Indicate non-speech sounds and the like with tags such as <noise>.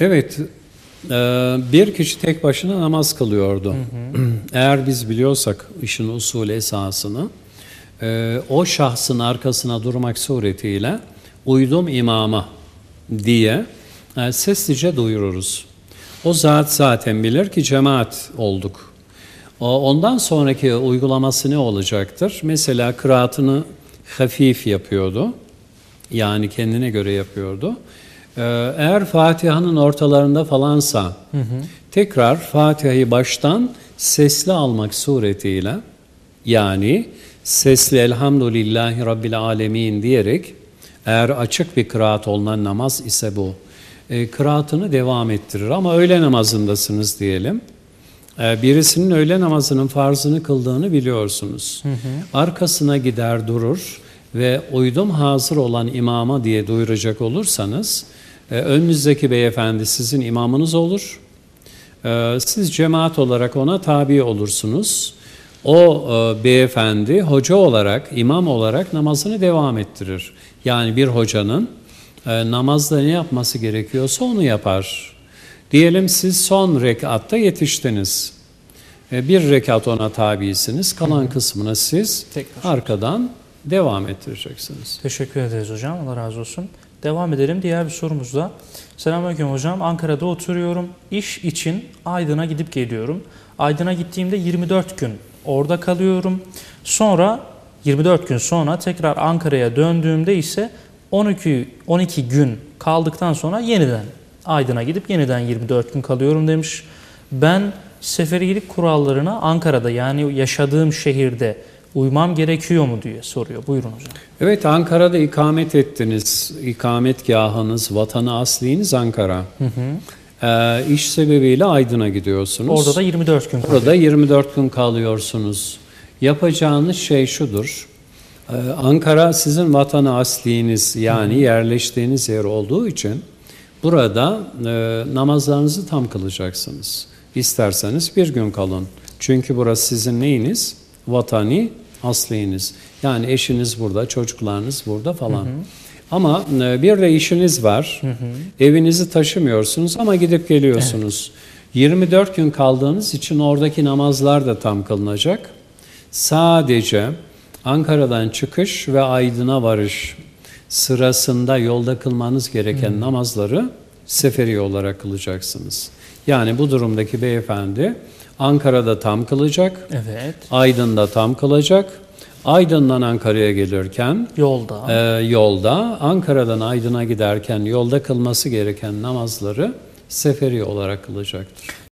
Evet, e, bir kişi tek başına namaz kılıyordu. <clears throat> Eğer biz biliyorsak işin usul esasını, e, o şahsın arkasına durmak suretiyle uydum imama diye e, seslice duyururuz. O zat zaten bilir ki cemaat olduk. Ondan sonraki uygulaması ne olacaktır? Mesela kıraatını hafif yapıyordu. Yani kendine göre yapıyordu. Ee, Eğer Fatiha'nın ortalarında falansa tekrar Fatiha'yı baştan sesli almak suretiyle yani sesli elhamdülillahi rabbil alemin diyerek eğer açık bir kıraat olunan namaz ise bu. E, kıraatını devam ettirir ama öğle namazındasınız diyelim. Ee, Birisinin öğle namazının farzını kıldığını biliyorsunuz. Arkasına gider durur ve uydum hazır olan imama diye duyuracak olursanız e, önünüzdeki beyefendi sizin imamınız olur. Ee, Siz cemaat olarak ona tabi olursunuz. O e, beyefendi hoca olarak, imam olarak namazını devam ettirir. Yani bir hocanın e, namazda ne yapması gerekiyorsa onu yapar. Diyelim siz son rekatta yetiştiniz. E, Bir rekat ona tabisiniz. Kalan kısmını siz Tekrar. arkadan devam ettireceksiniz. Teşekkür ederiz hocam. Allah razı olsun. Devam edelim diğer bir sorumuzda. Selamünaleyküm hocam. Ankara'da oturuyorum. İş için Aydın'a gidip geliyorum. Aydın'a gittiğimde 24 gün orada kalıyorum. Sonra 24 gün sonra tekrar Ankara'ya döndüğümde ise 12 12 gün kaldıktan sonra yeniden Aydın'a gidip yeniden 24 gün kalıyorum demiş. Ben seferilik kurallarına Ankara'da yani yaşadığım şehirde uymam gerekiyor mu diye soruyor. Buyurun hocam. Evet Ankara'da ikamet ettiniz. İkametgahınız, vatanı asliniz Ankara. Ee, iş sebebiyle Aydın'a gidiyorsunuz. Orada da 24 gün kalıyor. Orada 24 gün kalıyorsunuz. Yapacağınız şey şudur. Ee, Ankara sizin vatanı asliniz yani yerleştiğiniz yer olduğu için burada e, namazlarınızı tam kılacaksınız. İsterseniz bir gün kalın. Çünkü burası sizin neyiniz? Vatani asliniz. Yani eşiniz burada, çocuklarınız burada falan. Ama e, bir de işiniz var. Evinizi taşımıyorsunuz ama gidip geliyorsunuz. 24 gün kaldığınız için oradaki namazlar da tam kılınacak. Sadece Ankara'dan çıkış ve Aydın'a varış sırasında yolda kılmanız gereken namazları seferi olarak kılacaksınız. Yani bu durumdaki beyefendi Ankara'da tam kılacak, Evet. Aydın'da tam kılacak. Aydın'dan Ankara'ya gelirken Yolda. e, yolda, Ankara'dan Aydın'a giderken yolda kılması gereken namazları seferi olarak kılacaktır.